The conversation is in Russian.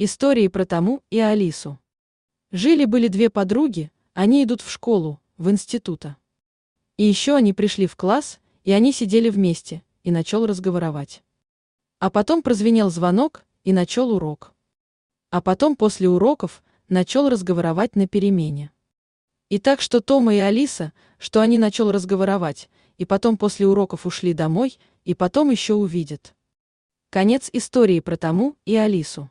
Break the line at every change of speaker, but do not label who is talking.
Истории про Тому и Алису. Жили-были две подруги, они идут в школу, в института. И еще они пришли в класс, и они сидели вместе, и начал разговоровать. А потом прозвенел звонок, и начал урок. А потом после уроков начал разговоровать на перемене. И так что Тома и Алиса, что они начал разговоровать, и потом после уроков ушли домой, и потом еще увидят. Конец истории про Тому и Алису.